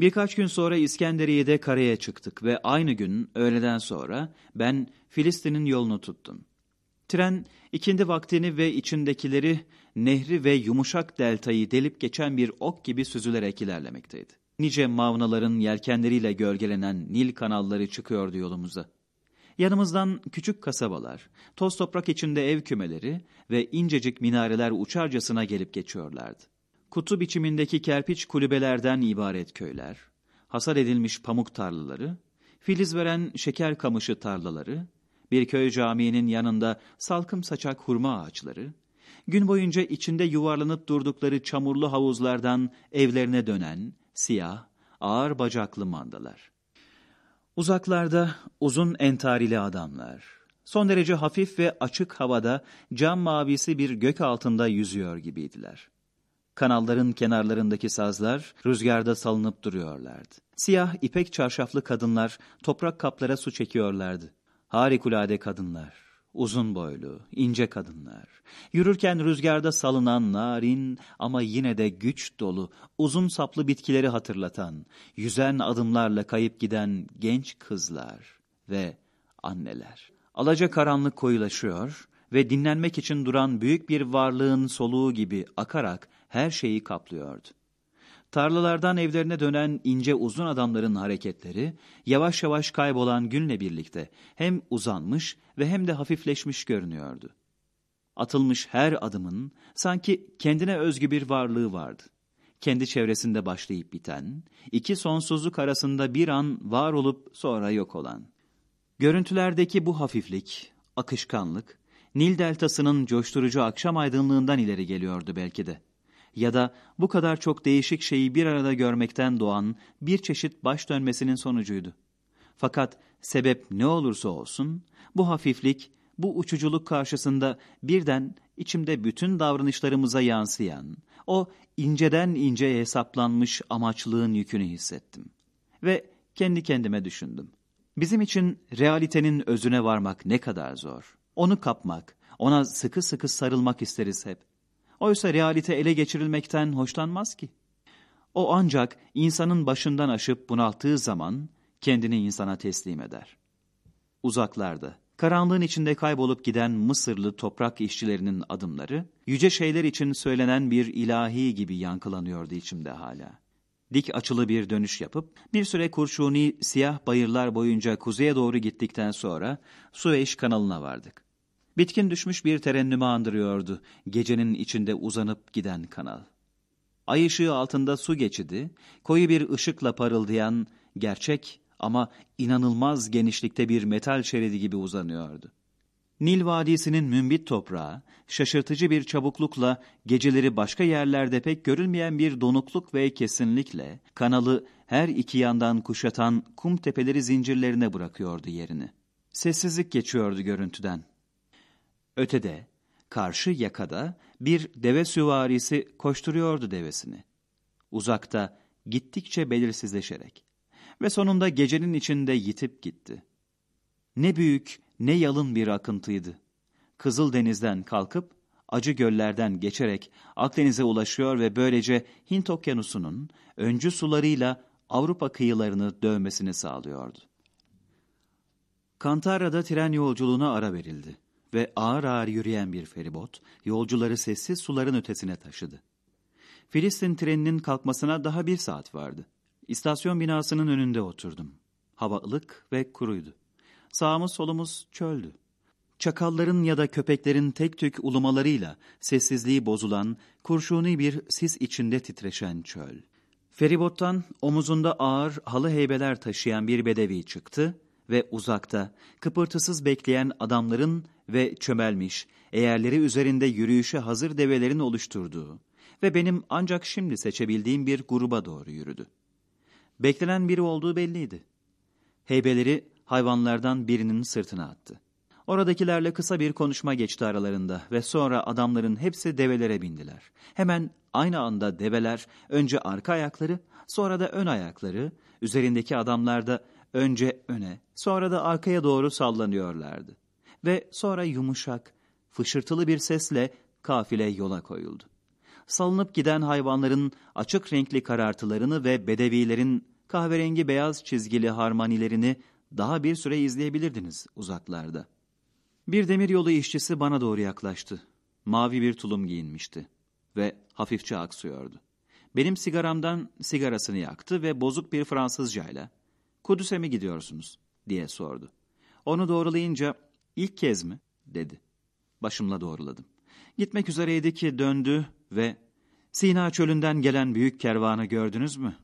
Birkaç gün sonra İskenderiye'de karaya çıktık ve aynı gün öğleden sonra ben Filistin'in yolunu tuttum. Tren ikindi vaktini ve içindekileri nehri ve yumuşak deltayı delip geçen bir ok gibi süzülerek ilerlemekteydi. Nice mavnaların yelkenleriyle gölgelenen Nil kanalları çıkıyordu yolumuza. Yanımızdan küçük kasabalar, toz toprak içinde ev kümeleri ve incecik minareler uçarcasına gelip geçiyorlardı. Kutu biçimindeki kerpiç kulübelerden ibaret köyler, hasar edilmiş pamuk tarlaları, filiz veren şeker kamışı tarlaları, bir köy camiinin yanında salkım saçak hurma ağaçları, gün boyunca içinde yuvarlanıp durdukları çamurlu havuzlardan evlerine dönen siyah, ağır bacaklı mandalar. Uzaklarda uzun entarili adamlar, son derece hafif ve açık havada cam mavisi bir gök altında yüzüyor gibiydiler. Kanalların kenarlarındaki sazlar rüzgarda salınıp duruyorlardı. Siyah ipek çarşaflı kadınlar toprak kaplara su çekiyorlardı. Harikulade kadınlar, uzun boylu, ince kadınlar. Yürürken rüzgarda salınan narin ama yine de güç dolu, uzun saplı bitkileri hatırlatan, yüzen adımlarla kayıp giden genç kızlar ve anneler. Alaca karanlık koyulaşıyor ve dinlenmek için duran büyük bir varlığın soluğu gibi akarak her şeyi kaplıyordu. Tarlalardan evlerine dönen ince uzun adamların hareketleri, yavaş yavaş kaybolan günle birlikte hem uzanmış ve hem de hafifleşmiş görünüyordu. Atılmış her adımın sanki kendine özgü bir varlığı vardı. Kendi çevresinde başlayıp biten, iki sonsuzluk arasında bir an var olup sonra yok olan. Görüntülerdeki bu hafiflik, akışkanlık, Nil deltasının coşturucu akşam aydınlığından ileri geliyordu belki de ya da bu kadar çok değişik şeyi bir arada görmekten doğan bir çeşit baş dönmesinin sonucuydu. Fakat sebep ne olursa olsun bu hafiflik, bu uçuculuk karşısında birden içimde bütün davranışlarımıza yansıyan, o inceden inceye hesaplanmış amaçlığın yükünü hissettim. Ve kendi kendime düşündüm. Bizim için realitenin özüne varmak ne kadar zor. Onu kapmak, ona sıkı sıkı sarılmak isteriz hep. Oysa realite ele geçirilmekten hoşlanmaz ki. O ancak insanın başından aşıp bunalttığı zaman kendini insana teslim eder. Uzaklarda, karanlığın içinde kaybolup giden Mısırlı toprak işçilerinin adımları, yüce şeyler için söylenen bir ilahi gibi yankılanıyordu içimde hala. Dik açılı bir dönüş yapıp, bir süre kurşuni siyah bayırlar boyunca kuzeye doğru gittikten sonra Süveyş kanalına vardık. Bitkin düşmüş bir terennümü andırıyordu gecenin içinde uzanıp giden kanal. Ay ışığı altında su geçidi, koyu bir ışıkla parıldayan, gerçek ama inanılmaz genişlikte bir metal şeridi gibi uzanıyordu. Nil Vadisi'nin mümbit toprağı, şaşırtıcı bir çabuklukla geceleri başka yerlerde pek görülmeyen bir donukluk ve kesinlikle kanalı her iki yandan kuşatan kum tepeleri zincirlerine bırakıyordu yerini. Sessizlik geçiyordu görüntüden. Ötede, karşı yakada bir deve süvarisi koşturuyordu devesini. Uzakta, gittikçe belirsizleşerek. Ve sonunda gecenin içinde yitip gitti. Ne büyük, ne yalın bir akıntıydı. Kızıl Deniz'den kalkıp, acı göllerden geçerek Akdeniz'e ulaşıyor ve böylece Hint Okyanusu'nun öncü sularıyla Avrupa kıyılarını dövmesini sağlıyordu. Kantara'da tren yolculuğuna ara verildi ve ağır ağır yürüyen bir feribot yolcuları sessiz suların ötesine taşıdı. Filistin treninin kalkmasına daha bir saat vardı. İstasyon binasının önünde oturdum. Hava ılık ve kuruydu. Sağımız solumuz çöldü. Çakalların ya da köpeklerin tek tük ulumalarıyla sessizliği bozulan, kurşuni bir sis içinde titreşen çöl. Feribottan omuzunda ağır halı heybeler taşıyan bir bedevi çıktı ve uzakta kıpırtısız bekleyen adamların ve çömelmiş, eğerleri üzerinde yürüyüşe hazır develerin oluşturduğu ve benim ancak şimdi seçebildiğim bir gruba doğru yürüdü. Beklenen biri olduğu belliydi. Heybeleri hayvanlardan birinin sırtına attı. Oradakilerle kısa bir konuşma geçti aralarında ve sonra adamların hepsi develere bindiler. Hemen aynı anda develer önce arka ayakları sonra da ön ayakları, üzerindeki adamlar da önce öne sonra da arkaya doğru sallanıyorlardı ve sonra yumuşak, fışırtılı bir sesle kafile yola koyuldu. salınıp giden hayvanların açık renkli karartılarını ve bedevilerin kahverengi beyaz çizgili harmanilerini daha bir süre izleyebilirdiniz uzaklarda. Bir demiryolu işçisi bana doğru yaklaştı. Mavi bir tulum giyinmişti ve hafifçe aksıyordu. Benim sigaramdan sigarasını yaktı ve bozuk bir Fransızcayla ''Kudüs'e mi gidiyorsunuz?'' diye sordu. Onu doğrulayınca ''İlk kez mi?'' dedi. Başımla doğruladım. Gitmek üzereydi ki döndü ve ''Sina çölünden gelen büyük kervanı gördünüz mü?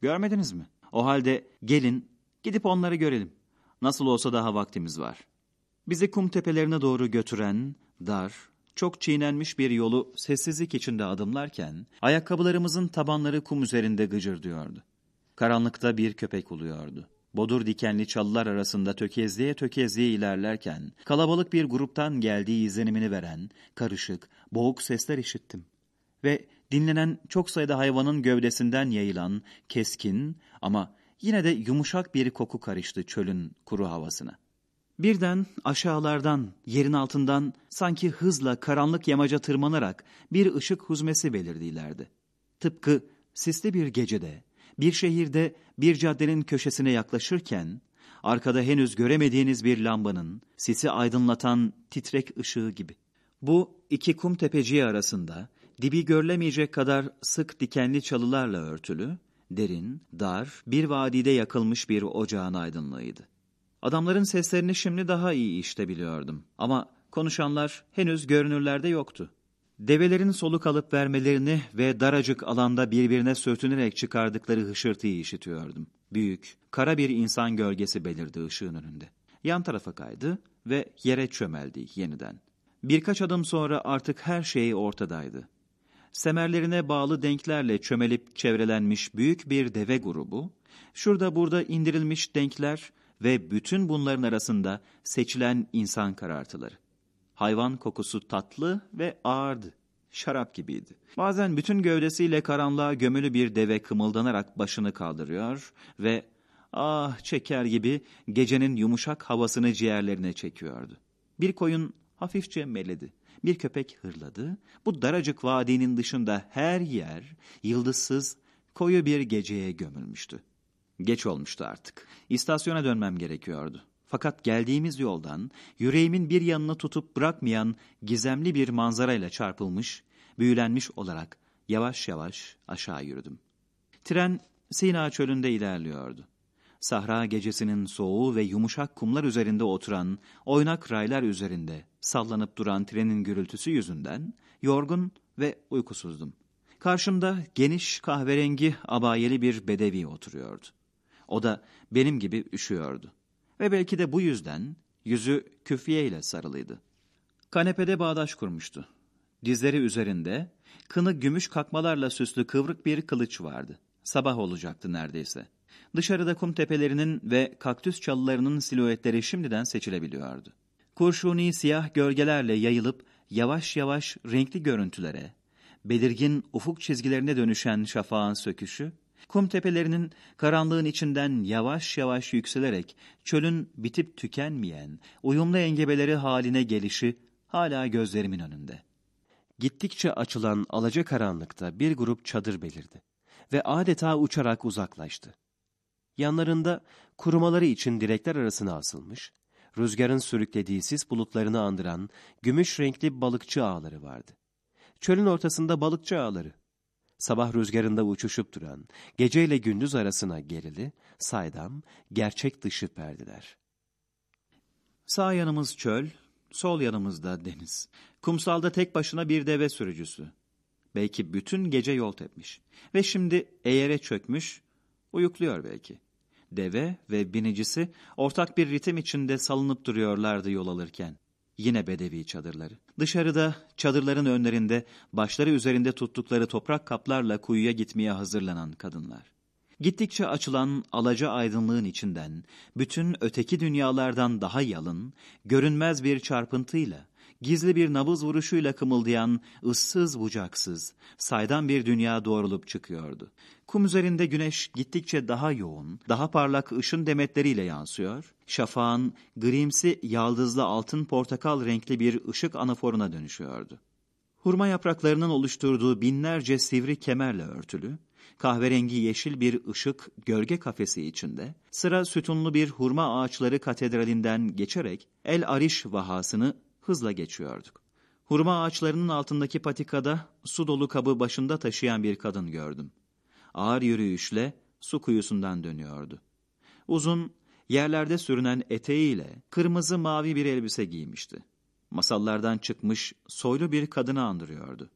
Görmediniz mi? O halde gelin gidip onları görelim. Nasıl olsa daha vaktimiz var.'' Bizi kum tepelerine doğru götüren, dar, çok çiğnenmiş bir yolu sessizlik içinde adımlarken, ayakkabılarımızın tabanları kum üzerinde gıcırdıyordu. Karanlıkta bir köpek uluyordu. Bodur dikenli çalılar arasında tökezliğe tökezliğe ilerlerken, kalabalık bir gruptan geldiği izlenimini veren, karışık, boğuk sesler işittim. Ve dinlenen çok sayıda hayvanın gövdesinden yayılan, keskin ama yine de yumuşak bir koku karıştı çölün kuru havasına. Birden aşağılardan, yerin altından sanki hızla karanlık yamaca tırmanarak bir ışık huzmesi belirdilerdi. Tıpkı sisli bir gecede, bir şehirde bir caddenin köşesine yaklaşırken, arkada henüz göremediğiniz bir lambanın sisi aydınlatan titrek ışığı gibi. Bu iki kum tepeciği arasında dibi görülemeyecek kadar sık dikenli çalılarla örtülü, derin, dar, bir vadide yakılmış bir ocağın aydınlığıydı. Adamların seslerini şimdi daha iyi işte biliyordum. Ama konuşanlar henüz görünürlerde yoktu. Develerin soluk alıp vermelerini ve daracık alanda birbirine sürtünerek çıkardıkları hışırtıyı işitiyordum. Büyük, kara bir insan gölgesi belirdi ışığın önünde. Yan tarafa kaydı ve yere çömeldi yeniden. Birkaç adım sonra artık her şey ortadaydı. Semerlerine bağlı denklerle çömelip çevrelenmiş büyük bir deve grubu, şurada burada indirilmiş denkler ve bütün bunların arasında seçilen insan karartıları. Hayvan kokusu tatlı ve ağırdı. Şarap gibiydi. Bazen bütün gövdesiyle karanlığa gömülü bir deve kımıldanarak başını kaldırıyor ve ah çeker gibi gecenin yumuşak havasını ciğerlerine çekiyordu. Bir koyun hafifçe meledi. Bir köpek hırladı. Bu daracık vadinin dışında her yer yıldızsız, koyu bir geceye gömülmüştü. Geç olmuştu artık. İstasyona dönmem gerekiyordu. Fakat geldiğimiz yoldan yüreğimin bir yanını tutup bırakmayan gizemli bir manzarayla çarpılmış, büyülenmiş olarak yavaş yavaş aşağı yürüdüm. Tren Sina çölünde ilerliyordu. Sahra gecesinin soğuğu ve yumuşak kumlar üzerinde oturan, oynak raylar üzerinde sallanıp duran trenin gürültüsü yüzünden yorgun ve uykusuzdum. Karşımda geniş kahverengi abayeli bir bedevi oturuyordu. O da benim gibi üşüyordu. Ve belki de bu yüzden yüzü küfiye ile sarılıydı. Kanepede bağdaş kurmuştu. Dizleri üzerinde kını gümüş kakmalarla süslü kıvrık bir kılıç vardı. Sabah olacaktı neredeyse. Dışarıda kum tepelerinin ve kaktüs çalılarının silüetleri şimdiden seçilebiliyordu. Kurşuni siyah gölgelerle yayılıp yavaş yavaş renkli görüntülere, belirgin ufuk çizgilerine dönüşen şafağın söküşü Kum tepelerinin karanlığın içinden yavaş yavaş yükselerek çölün bitip tükenmeyen, uyumlu engebeleri haline gelişi hala gözlerimin önünde. Gittikçe açılan alaca karanlıkta bir grup çadır belirdi ve adeta uçarak uzaklaştı. Yanlarında kurumaları için direkler arasına asılmış, rüzgarın sürüklediği sis bulutlarını andıran gümüş renkli balıkçı ağları vardı. Çölün ortasında balıkçı ağları, sabah rüzgarında uçuşup duran, geceyle gündüz arasına gerili, saydam, gerçek dışı perdeler. Sağ yanımız çöl, sol yanımızda deniz. Kumsalda tek başına bir deve sürücüsü. Belki bütün gece yol tepmiş. Ve şimdi eğere çökmüş, uyukluyor belki. Deve ve binicisi ortak bir ritim içinde salınıp duruyorlardı yol alırken. Yine bedevi çadırları. Dışarıda çadırların önlerinde başları üzerinde tuttukları toprak kaplarla kuyuya gitmeye hazırlanan kadınlar. Gittikçe açılan alaca aydınlığın içinden bütün öteki dünyalardan daha yalın, görünmez bir çarpıntıyla gizli bir nabız vuruşuyla kımıldayan, ıssız bucaksız, saydam bir dünya doğrulup çıkıyordu. Kum üzerinde güneş gittikçe daha yoğun, daha parlak ışın demetleriyle yansıyor, şafağın grimsi, yaldızlı altın portakal renkli bir ışık anaforuna dönüşüyordu. Hurma yapraklarının oluşturduğu binlerce sivri kemerle örtülü, kahverengi yeşil bir ışık gölge kafesi içinde, sıra sütunlu bir hurma ağaçları katedralinden geçerek El Ariş vahasını hızla geçiyorduk. Hurma ağaçlarının altındaki patikada su dolu kabı başında taşıyan bir kadın gördüm. Ağır yürüyüşle su kuyusundan dönüyordu. Uzun, yerlerde sürünen eteğiyle kırmızı mavi bir elbise giymişti. Masallardan çıkmış soylu bir kadını andırıyordu.